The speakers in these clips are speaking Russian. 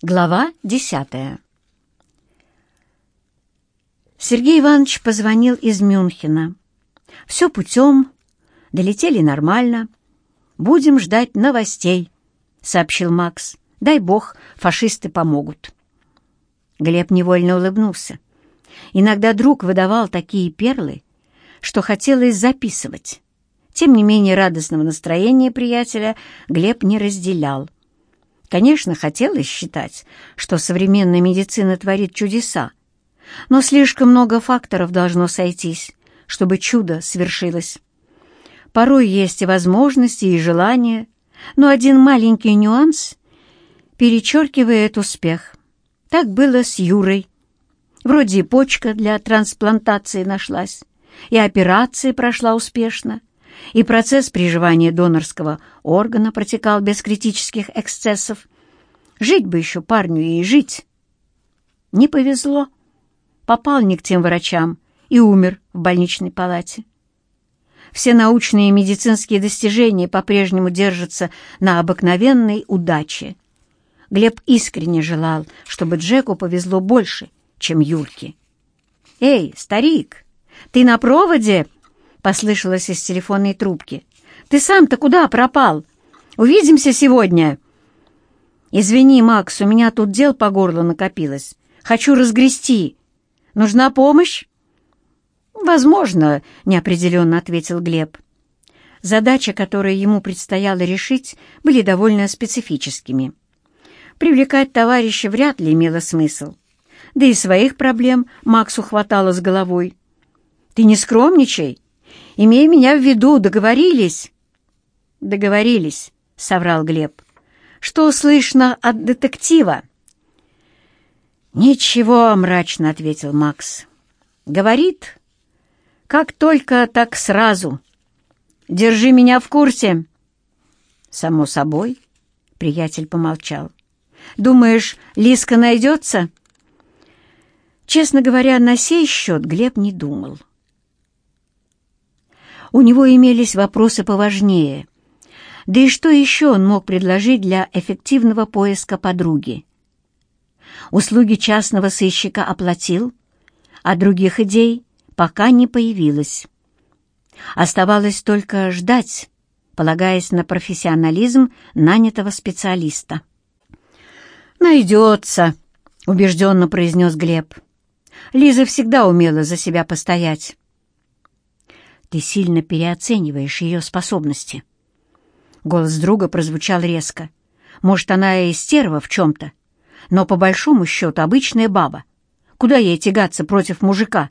Глава десятая Сергей Иванович позвонил из Мюнхена. «Все путем, долетели нормально. Будем ждать новостей», — сообщил Макс. «Дай бог, фашисты помогут». Глеб невольно улыбнулся. Иногда друг выдавал такие перлы, что хотелось записывать. Тем не менее радостного настроения приятеля Глеб не разделял. Конечно, хотелось считать, что современная медицина творит чудеса, но слишком много факторов должно сойтись, чтобы чудо свершилось. Порой есть и возможности, и желания, но один маленький нюанс перечеркивает успех. Так было с Юрой. Вроде и почка для трансплантации нашлась, и операция прошла успешно, и процесс приживания донорского органа протекал без критических эксцессов. Жить бы еще парню и жить. Не повезло. Попал не к тем врачам и умер в больничной палате. Все научные и медицинские достижения по-прежнему держатся на обыкновенной удаче. Глеб искренне желал, чтобы Джеку повезло больше, чем Юльке. «Эй, старик, ты на проводе?» — послышалось из телефонной трубки. «Ты сам-то куда пропал? Увидимся сегодня!» «Извини, Макс, у меня тут дел по горло накопилось. Хочу разгрести. Нужна помощь?» «Возможно», — неопределенно ответил Глеб. Задачи, которые ему предстояло решить, были довольно специфическими. Привлекать товарища вряд ли имело смысл. Да и своих проблем Максу хватало с головой. «Ты не скромничай!» Имей меня в виду, договорились?» «Договорились», — соврал Глеб. «Что слышно от детектива?» «Ничего», — мрачно ответил Макс. «Говорит, как только, так сразу. Держи меня в курсе». «Само собой», — приятель помолчал. «Думаешь, Лиска найдется?» Честно говоря, на сей счет Глеб не думал. У него имелись вопросы поважнее. Да и что еще он мог предложить для эффективного поиска подруги? Услуги частного сыщика оплатил, а других идей пока не появилось. Оставалось только ждать, полагаясь на профессионализм нанятого специалиста. «Найдется», — убежденно произнес Глеб. Лиза всегда умела за себя постоять. Ты сильно переоцениваешь ее способности. Голос друга прозвучал резко. Может, она и стерва в чем-то, но по большому счету обычная баба. Куда ей тягаться против мужика?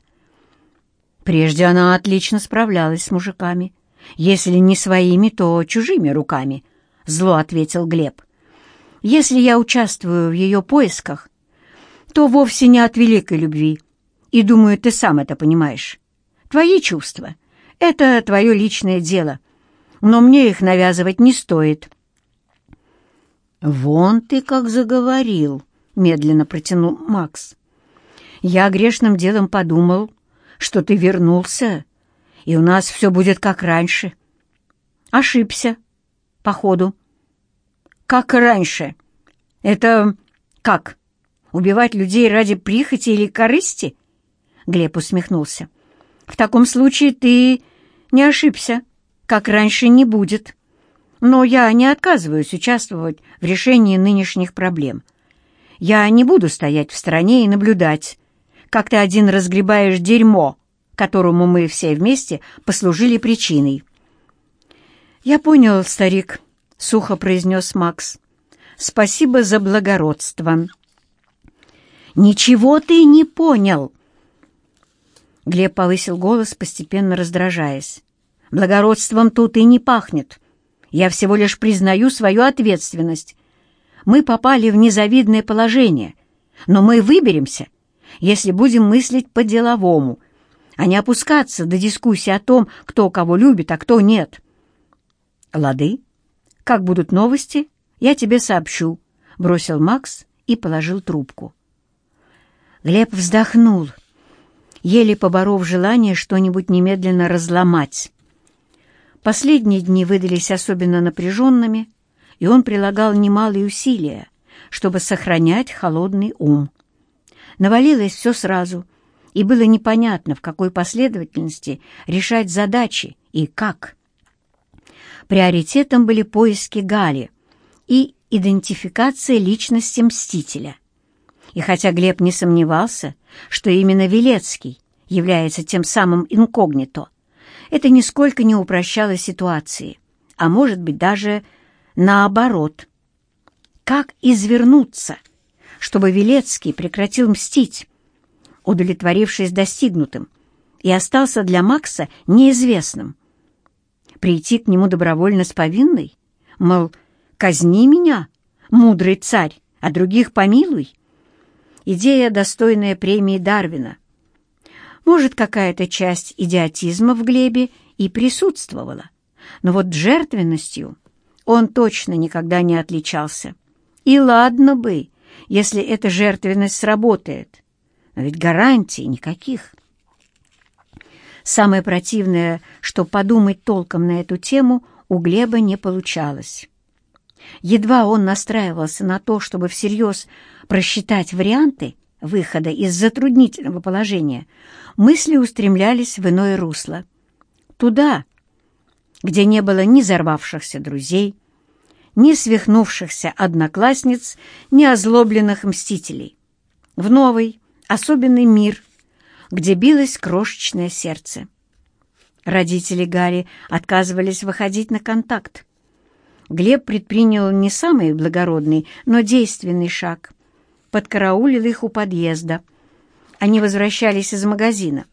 Прежде она отлично справлялась с мужиками. Если не своими, то чужими руками, — зло ответил Глеб. Если я участвую в ее поисках, то вовсе не от великой любви. И думаю, ты сам это понимаешь. Твои чувства — это твое личное дело, но мне их навязывать не стоит». «Вон ты как заговорил», — медленно протянул Макс. «Я грешным делом подумал, что ты вернулся, и у нас все будет как раньше». «Ошибся, походу». «Как раньше? Это как? Убивать людей ради прихоти или корысти?» Глеб усмехнулся. «В таком случае ты не ошибся, как раньше не будет. Но я не отказываюсь участвовать в решении нынешних проблем. Я не буду стоять в стороне и наблюдать, как ты один разгребаешь дерьмо, которому мы все вместе послужили причиной. «Я понял, старик», — сухо произнес Макс. «Спасибо за благородство». «Ничего ты не понял», Глеб повысил голос, постепенно раздражаясь. «Благородством тут и не пахнет. Я всего лишь признаю свою ответственность. Мы попали в незавидное положение, но мы выберемся, если будем мыслить по-деловому, а не опускаться до дискуссии о том, кто кого любит, а кто нет». «Лады. Как будут новости, я тебе сообщу», — бросил Макс и положил трубку. Глеб вздохнул еле поборов желание что-нибудь немедленно разломать. Последние дни выдались особенно напряженными, и он прилагал немалые усилия, чтобы сохранять холодный ум. Навалилось все сразу, и было непонятно, в какой последовательности решать задачи и как. Приоритетом были поиски Гали и идентификация личности Мстителя. И хотя Глеб не сомневался, что именно Велецкий является тем самым инкогнито, это нисколько не упрощало ситуации, а может быть даже наоборот. Как извернуться, чтобы Велецкий прекратил мстить, удовлетворившись достигнутым, и остался для Макса неизвестным? Прийти к нему добровольно с повинной? Мол, казни меня, мудрый царь, а других помилуй? Идея, достойная премии Дарвина. Может, какая-то часть идиотизма в Глебе и присутствовала, но вот жертвенностью он точно никогда не отличался. И ладно бы, если эта жертвенность сработает, но ведь гарантий никаких. Самое противное, что подумать толком на эту тему у Глеба не получалось. Едва он настраивался на то, чтобы всерьез просчитать варианты выхода из затруднительного положения, мысли устремлялись в иное русло. Туда, где не было ни взорвавшихся друзей, ни свихнувшихся одноклассниц, ни озлобленных мстителей. В новый, особенный мир, где билось крошечное сердце. Родители Гарри отказывались выходить на контакт. Глеб предпринял не самый благородный, но действенный шаг. Подкараулил их у подъезда. Они возвращались из магазина.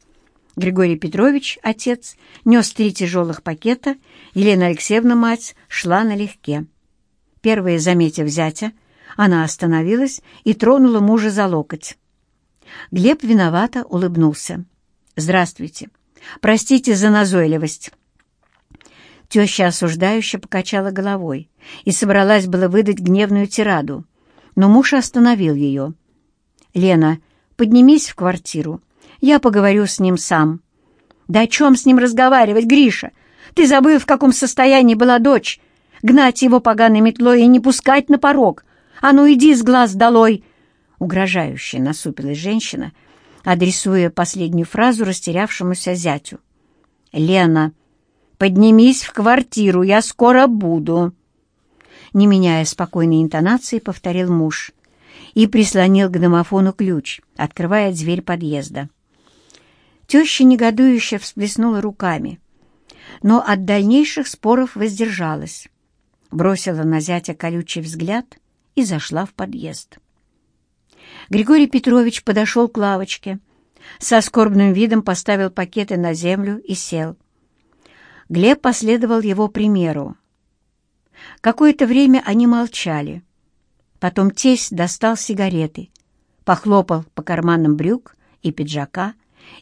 Григорий Петрович, отец, нес три тяжелых пакета, Елена Алексеевна, мать, шла налегке. Первая, заметив зятя, она остановилась и тронула мужа за локоть. Глеб виновато улыбнулся. «Здравствуйте. Простите за назойливость». Теща осуждающе покачала головой и собралась было выдать гневную тираду, но муж остановил ее. «Лена, поднимись в квартиру. Я поговорю с ним сам». «Да о чем с ним разговаривать, Гриша? Ты забыл, в каком состоянии была дочь? Гнать его поганой метлой и не пускать на порог. А ну иди с глаз долой!» Угрожающе насупилась женщина, адресуя последнюю фразу растерявшемуся зятю. «Лена!» «Поднимись в квартиру, я скоро буду!» Не меняя спокойной интонации, повторил муж и прислонил к домофону ключ, открывая дверь подъезда. Теща негодующе всплеснула руками, но от дальнейших споров воздержалась, бросила на зятя колючий взгляд и зашла в подъезд. Григорий Петрович подошел к лавочке, со скорбным видом поставил пакеты на землю и сел. Глеб последовал его примеру. Какое-то время они молчали. Потом тесть достал сигареты, похлопал по карманам брюк и пиджака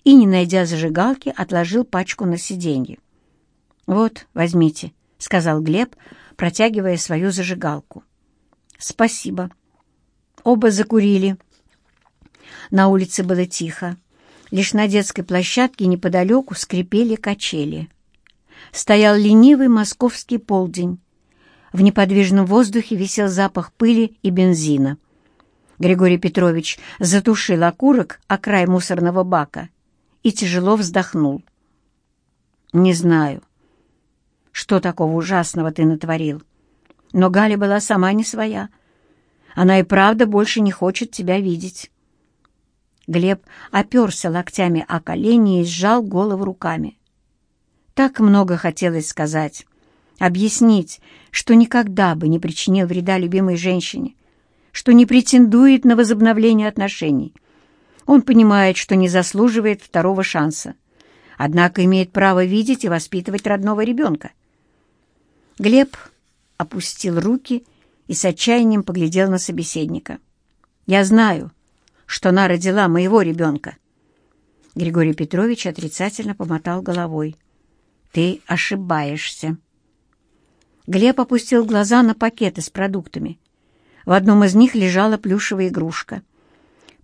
и, не найдя зажигалки, отложил пачку на сиденье. «Вот, возьмите», — сказал Глеб, протягивая свою зажигалку. «Спасибо». Оба закурили. На улице было тихо. Лишь на детской площадке неподалеку скрипели качели стоял ленивый московский полдень. В неподвижном воздухе висел запах пыли и бензина. Григорий Петрович затушил окурок о край мусорного бака и тяжело вздохнул. «Не знаю, что такого ужасного ты натворил, но Галя была сама не своя. Она и правда больше не хочет тебя видеть». Глеб оперся локтями о колени и сжал голову руками. Так много хотелось сказать, объяснить, что никогда бы не причинил вреда любимой женщине, что не претендует на возобновление отношений. Он понимает, что не заслуживает второго шанса, однако имеет право видеть и воспитывать родного ребенка. Глеб опустил руки и с отчаянием поглядел на собеседника. «Я знаю, что она родила моего ребенка». Григорий Петрович отрицательно помотал головой. «Ты ошибаешься». Глеб опустил глаза на пакеты с продуктами. В одном из них лежала плюшевая игрушка.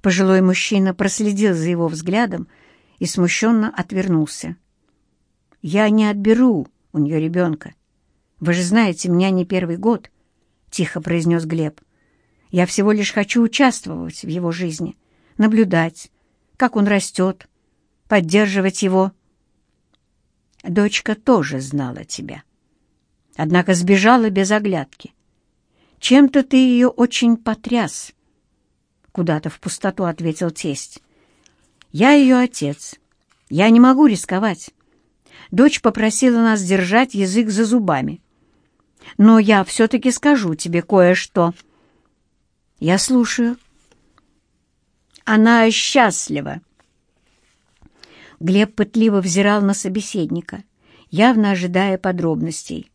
Пожилой мужчина проследил за его взглядом и смущенно отвернулся. «Я не отберу у нее ребенка. Вы же знаете, меня не первый год», — тихо произнес Глеб. Я всего лишь хочу участвовать в его жизни, наблюдать, как он растет, поддерживать его. Дочка тоже знала тебя. Однако сбежала без оглядки. Чем-то ты ее очень потряс. Куда-то в пустоту ответил тесть. Я ее отец. Я не могу рисковать. Дочь попросила нас держать язык за зубами. Но я все-таки скажу тебе кое-что. Я слушаю. Она счастлива. Глеб пытливо взирал на собеседника, явно ожидая подробностей.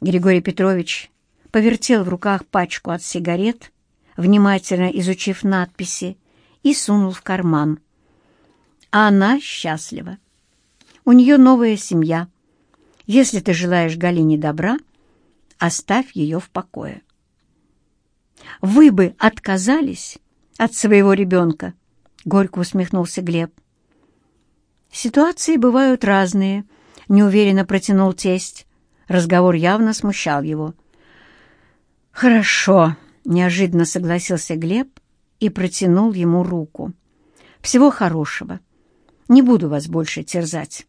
Григорий Петрович повертел в руках пачку от сигарет, внимательно изучив надписи, и сунул в карман. Она счастлива. У нее новая семья. Если ты желаешь Галине добра, оставь ее в покое. Вы бы отказались от своего ребенка, — горько усмехнулся Глеб. Ситуации бывают разные, — неуверенно протянул тесть. Разговор явно смущал его. «Хорошо», — неожиданно согласился Глеб и протянул ему руку. «Всего хорошего. Не буду вас больше терзать».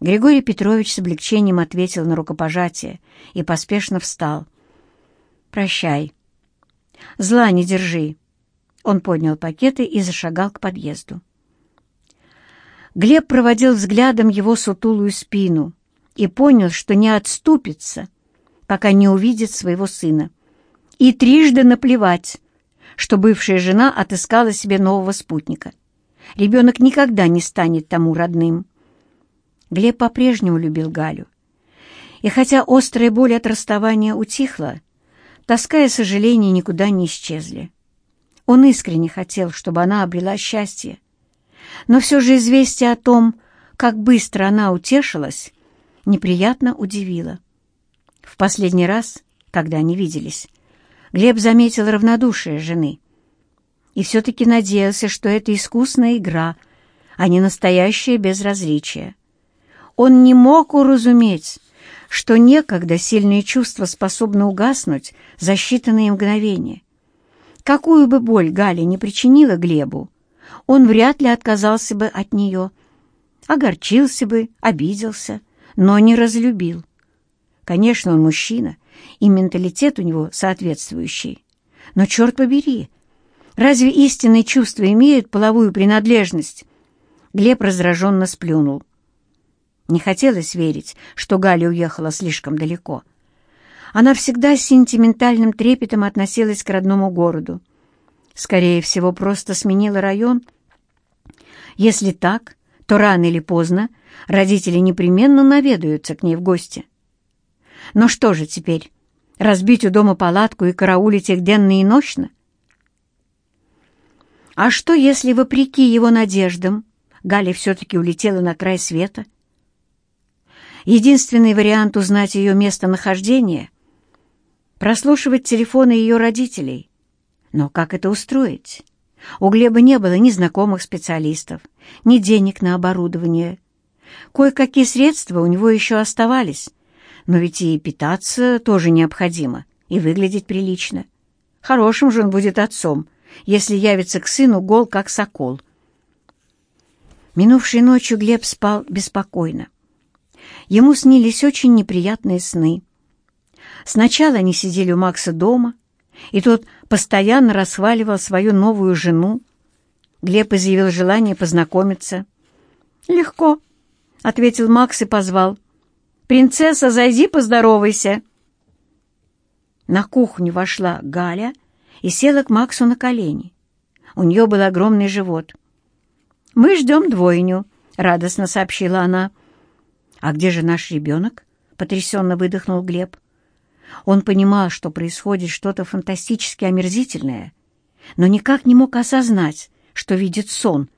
Григорий Петрович с облегчением ответил на рукопожатие и поспешно встал. «Прощай. Зла не держи». Он поднял пакеты и зашагал к подъезду. Глеб проводил взглядом его сутулую спину и понял, что не отступится, пока не увидит своего сына. И трижды наплевать, что бывшая жена отыскала себе нового спутника. Ребенок никогда не станет тому родным. Глеб по-прежнему любил Галю. И хотя острая боль от расставания утихла, тоска и сожаление никуда не исчезли. Он искренне хотел, чтобы она обрела счастье. Но все же известие о том, как быстро она утешилась, неприятно удивило. В последний раз, когда они виделись, Глеб заметил равнодушие жены и все-таки надеялся, что это искусная игра, а не настоящее безразличие. Он не мог уразуметь, что некогда сильные чувства способны угаснуть за считанные мгновения. Какую бы боль Галя не причинила Глебу, он вряд ли отказался бы от нее, огорчился бы, обиделся, но не разлюбил. Конечно, он мужчина, и менталитет у него соответствующий. Но, черт побери, разве истинные чувства имеют половую принадлежность? Глеб раздраженно сплюнул. Не хотелось верить, что Галя уехала слишком далеко. Она всегда с сентиментальным трепетом относилась к родному городу. Скорее всего, просто сменила район. Если так, то рано или поздно родители непременно наведаются к ней в гости. Но что же теперь, разбить у дома палатку и караулить их денно и ночно? А что, если, вопреки его надеждам, Галя все-таки улетела на край света Единственный вариант узнать ее местонахождение — прослушивать телефоны ее родителей. Но как это устроить? У Глеба не было ни знакомых специалистов, ни денег на оборудование. Кое-какие средства у него еще оставались, но ведь и питаться тоже необходимо, и выглядеть прилично. Хорошим же он будет отцом, если явится к сыну гол, как сокол. Минувшей ночью Глеб спал беспокойно. Ему снились очень неприятные сны. Сначала они сидели у Макса дома, и тот постоянно расхваливал свою новую жену. Глеб изъявил желание познакомиться. «Легко», — ответил Макс и позвал. «Принцесса, зайди, поздоровайся». На кухню вошла Галя и села к Максу на колени. У нее был огромный живот. «Мы ждем двойню», — радостно сообщила она. «А где же наш ребенок?» — потрясенно выдохнул Глеб. Он понимал, что происходит что-то фантастически омерзительное, но никак не мог осознать, что видит сон.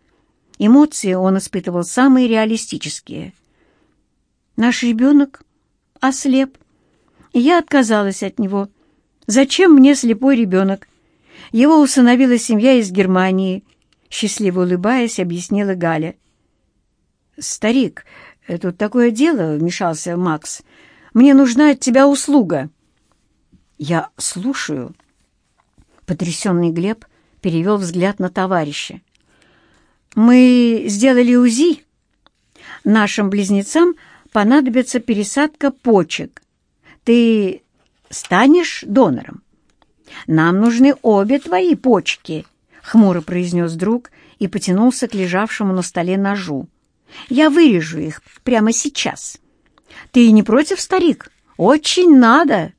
Эмоции он испытывал самые реалистические. «Наш ребенок ослеп, и я отказалась от него. Зачем мне слепой ребенок? Его усыновила семья из Германии», — счастливо улыбаясь, объяснила Галя. «Старик, «Тут такое дело», — вмешался Макс. «Мне нужна от тебя услуга». «Я слушаю». Потрясенный Глеб перевел взгляд на товарища. «Мы сделали УЗИ. Нашим близнецам понадобится пересадка почек. Ты станешь донором?» «Нам нужны обе твои почки», — хмуро произнес друг и потянулся к лежавшему на столе ножу. «Я вырежу их прямо сейчас. Ты не против, старик? Очень надо!»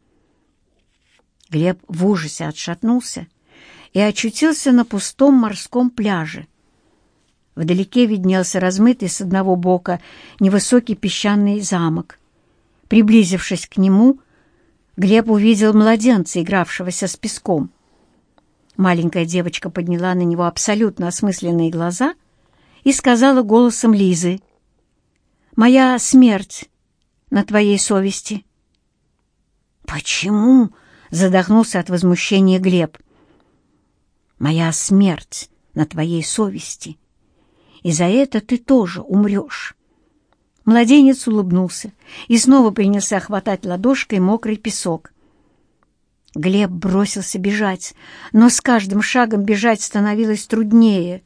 Глеб в ужасе отшатнулся и очутился на пустом морском пляже. Вдалеке виднелся размытый с одного бока невысокий песчаный замок. Приблизившись к нему, Глеб увидел младенца, игравшегося с песком. Маленькая девочка подняла на него абсолютно осмысленные глаза и сказала голосом Лизы, «Моя смерть на твоей совести». «Почему?» — задохнулся от возмущения Глеб. «Моя смерть на твоей совести, и за это ты тоже умрешь». Младенец улыбнулся и снова принялся хватать ладошкой мокрый песок. Глеб бросился бежать, но с каждым шагом бежать становилось труднее.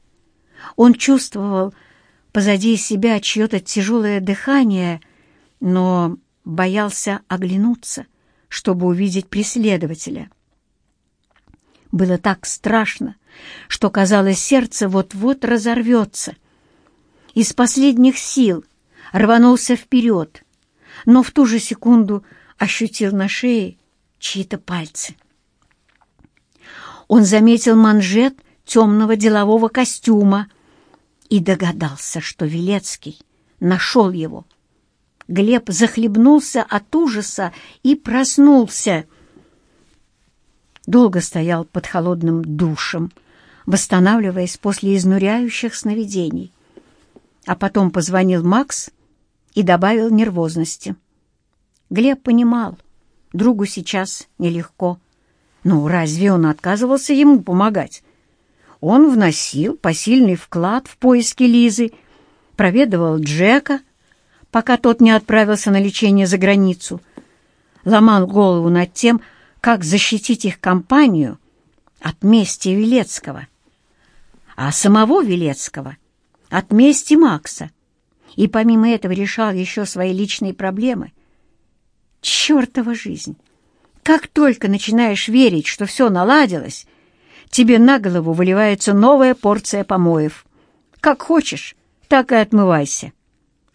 Он чувствовал позади себя чье-то тяжелое дыхание, но боялся оглянуться, чтобы увидеть преследователя. Было так страшно, что, казалось, сердце вот-вот разорвется. Из последних сил рванулся вперед, но в ту же секунду ощутил на шее чьи-то пальцы. Он заметил манжет темного делового костюма и догадался, что Велецкий нашел его. Глеб захлебнулся от ужаса и проснулся. Долго стоял под холодным душем, восстанавливаясь после изнуряющих сновидений. А потом позвонил Макс и добавил нервозности. Глеб понимал, другу сейчас нелегко. Ну, разве он отказывался ему помогать? Он вносил посильный вклад в поиски Лизы, проведывал Джека, пока тот не отправился на лечение за границу, ломал голову над тем, как защитить их компанию от мести Велецкого, а самого Велецкого от мести Макса — и помимо этого решал еще свои личные проблемы. Чертова жизнь! Как только начинаешь верить, что все наладилось, тебе на голову выливается новая порция помоев. Как хочешь, так и отмывайся.